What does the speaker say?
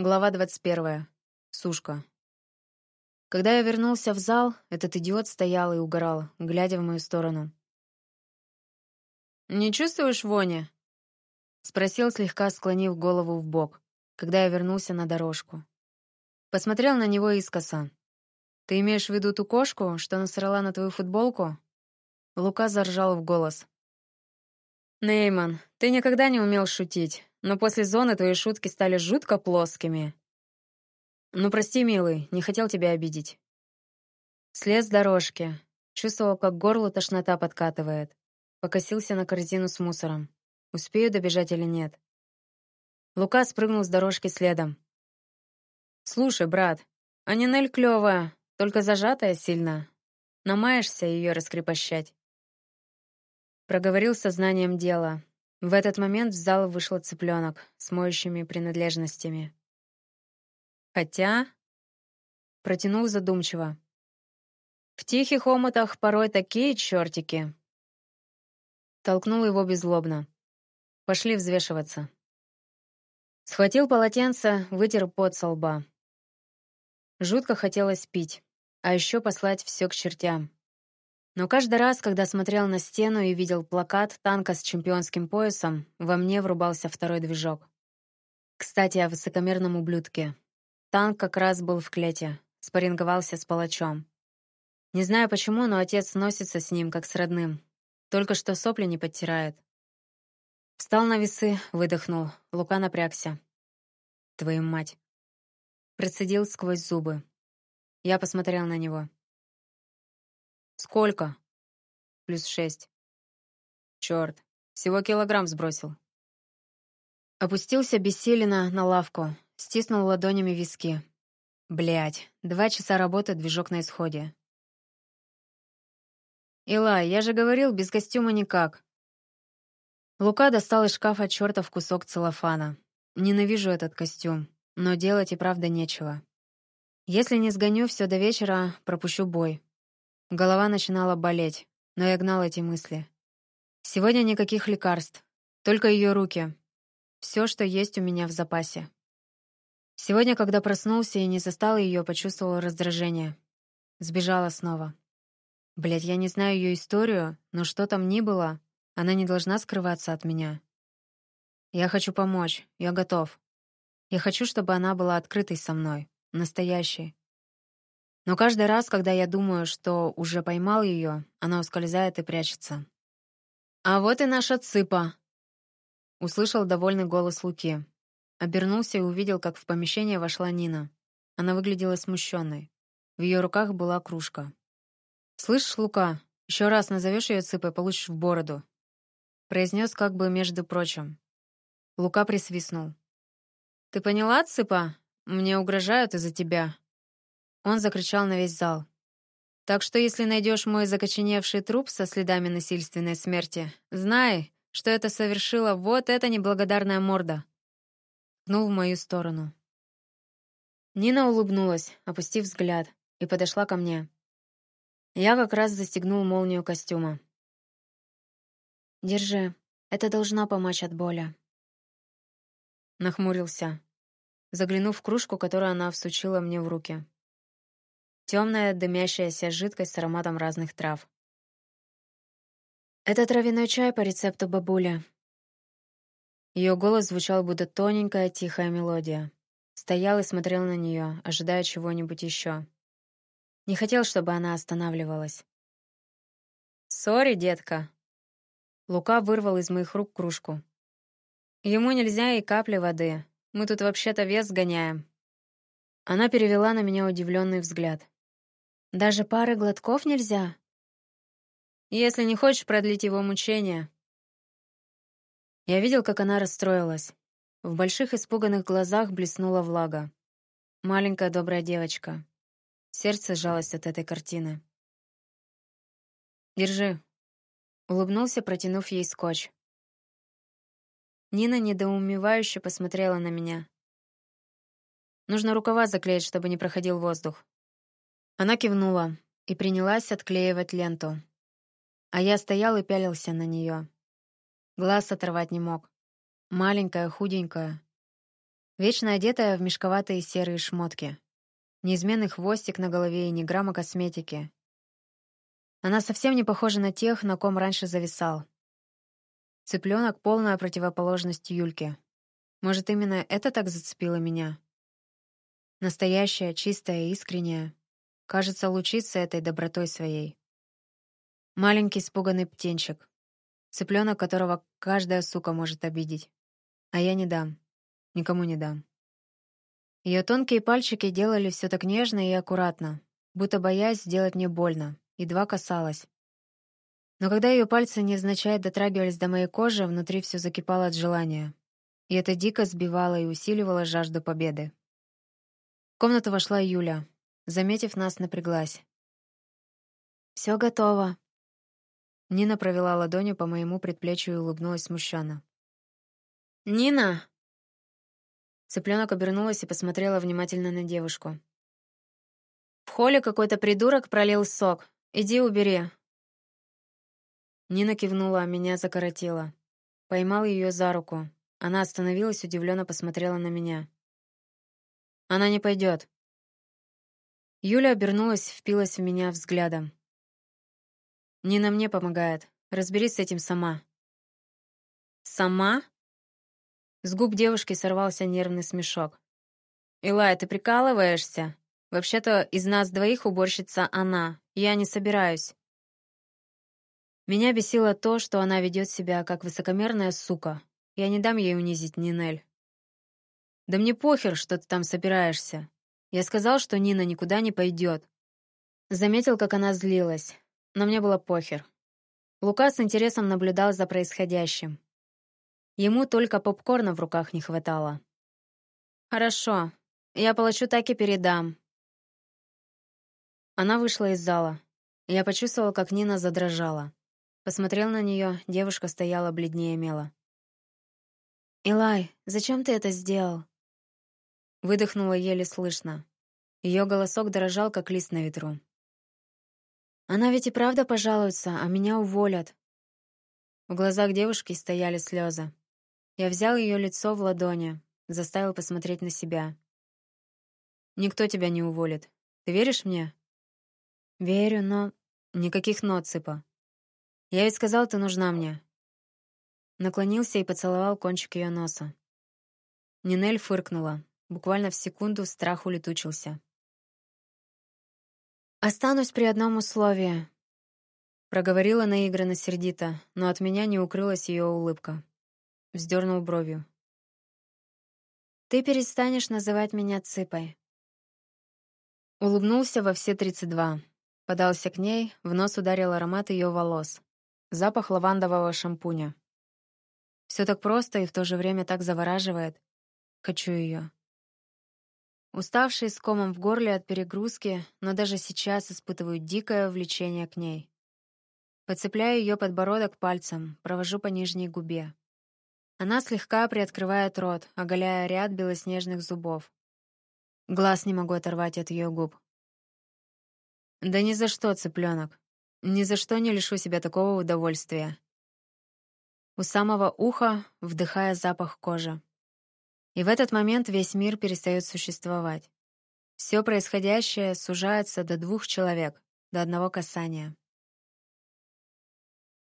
Глава 21. Сушка. Когда я вернулся в зал, этот идиот стоял и угорал, глядя в мою сторону. «Не чувствуешь вони?» — спросил, слегка склонив голову в бок, когда я вернулся на дорожку. Посмотрел на него искоса. «Ты имеешь в виду ту кошку, что насрала на твою футболку?» Лука заржал в голос. «Нейман, ты никогда не умел шутить но после зоны твои шутки стали жутко плоскими. Ну, прости, милый, не хотел тебя обидеть. Слез с дорожки. Чувствовал, как горло тошнота подкатывает. Покосился на корзину с мусором. Успею добежать или нет? Лука спрыгнул с дорожки следом. «Слушай, брат, а Нинель клёвая, только зажатая сильно. Намаешься ее раскрепощать?» Проговорил сознанием дела, в этот момент в зал вышел цыпленок с моющими принадлежностями. Хотя... Протянул задумчиво. В тихих омутах порой такие чертики. Толкнул его беззлобно. Пошли взвешиваться. Схватил полотенце, вытер пот со лба. Жутко хотелось пить, а еще послать все к чертям. Но каждый раз, когда смотрел на стену и видел плакат танка с чемпионским поясом, во мне врубался второй движок. Кстати, о высокомерном ублюдке. Танк как раз был в клете, спарринговался с палачом. Не знаю почему, но отец носится с ним, как с родным. Только что сопли не подтирает. Встал на весы, выдохнул. Лука напрягся. Твою мать. Процедил сквозь зубы. Я посмотрел на него. «Сколько?» «Плюс шесть». «Черт, всего килограмм сбросил». Опустился бессиленно на лавку, стиснул ладонями виски. Блять, два часа работы, движок на исходе. «Илай, я же говорил, без костюма никак». Лука достал из шкафа чертов кусок целлофана. Ненавижу этот костюм, но делать и правда нечего. Если не сгоню все до вечера, пропущу бой. Голова начинала болеть, но я гнал эти мысли. Сегодня никаких лекарств, только ее руки. Все, что есть у меня в запасе. Сегодня, когда проснулся и не застал ее, почувствовал раздражение. Сбежала снова. Блять, я не знаю ее историю, но что там ни было, она не должна скрываться от меня. Я хочу помочь, я готов. Я хочу, чтобы она была открытой со мной, настоящей. Но каждый раз, когда я думаю, что уже поймал ее, она ускользает и прячется. «А вот и наша цыпа!» Услышал довольный голос Луки. Обернулся и увидел, как в помещение вошла Нина. Она выглядела смущенной. В ее руках была кружка. «Слышишь, Лука, еще раз назовешь ее цыпой, получишь в бороду», произнес как бы между прочим. Лука присвистнул. «Ты поняла, цыпа? Мне угрожают из-за тебя. Он закричал на весь зал. «Так что если найдешь мой закоченевший труп со следами насильственной смерти, знай, что это совершила вот эта неблагодарная морда». Ткнул в мою сторону. Нина улыбнулась, опустив взгляд, и подошла ко мне. Я как раз застегнул молнию костюма. «Держи, это должна помочь от боли». Нахмурился, заглянув в кружку, которую она всучила мне в руки. Темная дымящаяся жидкость с ароматом разных трав. «Это травяной чай по рецепту бабули». Ее голос звучал, будто тоненькая, тихая мелодия. Стоял и смотрел на нее, ожидая чего-нибудь еще. Не хотел, чтобы она останавливалась. «Сори, детка!» Лука вырвал из моих рук кружку. «Ему нельзя и капли воды. Мы тут вообще-то вес гоняем». Она перевела на меня удивленный взгляд. Даже пары глотков нельзя? Если не хочешь продлить его мучения. Я видел, как она расстроилась. В больших испуганных глазах блеснула влага. Маленькая добрая девочка. Сердце сжалось от этой картины. «Держи», — улыбнулся, протянув ей скотч. Нина недоумевающе посмотрела на меня. «Нужно рукава заклеить, чтобы не проходил воздух». Она кивнула и принялась отклеивать ленту. А я стоял и пялился на нее. Глаз оторвать не мог. Маленькая, худенькая. Вечно одетая в мешковатые серые шмотки. Неизменный хвостик на голове и ни грамма косметики. Она совсем не похожа на тех, на ком раньше зависал. Цыпленок — полная противоположность Юльке. Может, именно это так зацепило меня? Настоящая, чистая, искренняя. Кажется, лучится этой добротой своей. Маленький испуганный птенчик. Цыпленок, которого каждая сука может обидеть. А я не дам. Никому не дам. Ее тонкие пальчики делали все так нежно и аккуратно, будто боясь сделать мне больно, едва касалась. Но когда ее пальцы невзначай дотрагивались до моей кожи, внутри все закипало от желания. И это дико сбивало и усиливало жажду победы. В комнату вошла Юля. Заметив нас, напряглась. «Все готово». Нина провела ладонью по моему предплечью и улыбнулась смущенно. «Нина!» Цыпленок обернулась и посмотрела внимательно на девушку. «В холле какой-то придурок пролил сок. Иди убери». Нина кивнула, а меня закоротила. Поймал ее за руку. Она остановилась, удивленно посмотрела на меня. «Она не пойдет». Юля обернулась, впилась в меня взглядом. «Нина мне помогает. Разберись с этим сама». «Сама?» С губ девушки сорвался нервный смешок. «Илай, ты прикалываешься? Вообще-то из нас двоих уборщица она. Я не собираюсь». Меня бесило то, что она ведет себя как высокомерная сука. Я не дам ей унизить Нинель. «Да мне похер, что ты там собираешься. Я сказал, что Нина никуда не пойдет». Заметил, как она злилась, но мне было похер. Лука с интересом наблюдал за происходящим. Ему только попкорна в руках не хватало. «Хорошо, я плачу так и передам». Она вышла из зала. Я почувствовал, как Нина задрожала. Посмотрел на нее, девушка стояла бледнее мела. «Илай, зачем ты это сделал?» Выдохнула еле слышно. Ее голосок дрожал, как лист на ветру. «Она ведь и правда пожалуется, а меня уволят». В глазах девушки стояли слезы. Я взял ее лицо в ладони, заставил посмотреть на себя. «Никто тебя не уволит. Ты веришь мне?» «Верю, но...» «Никаких «но», Цыпа. Я ведь сказал, ты нужна мне». Наклонился и поцеловал кончик ее носа. Нинель фыркнула. Буквально в секунду страх улетучился. «Останусь при одном условии», — проговорила наигранно сердито, но от меня не укрылась ее улыбка вздернул бровью. «Ты перестанешь называть меня Цыпой». Улыбнулся во все тридцать два. Подался к ней, в нос ударил аромат ее волос. Запах лавандового шампуня. Все так просто и в то же время так завораживает. Хочу ее. Уставший с комом в горле от перегрузки, но даже сейчас испытываю дикое влечение к ней. Подцепляю ее подбородок пальцем, провожу по нижней губе. Она слегка приоткрывает рот, оголяя ряд белоснежных зубов. Глаз не могу оторвать от ее губ. Да ни за что, цыпленок. Ни за что не лишу себя такого удовольствия. У самого уха вдыхая запах кожи. И в этот момент весь мир перестает существовать. Все происходящее сужается до двух человек, до одного касания.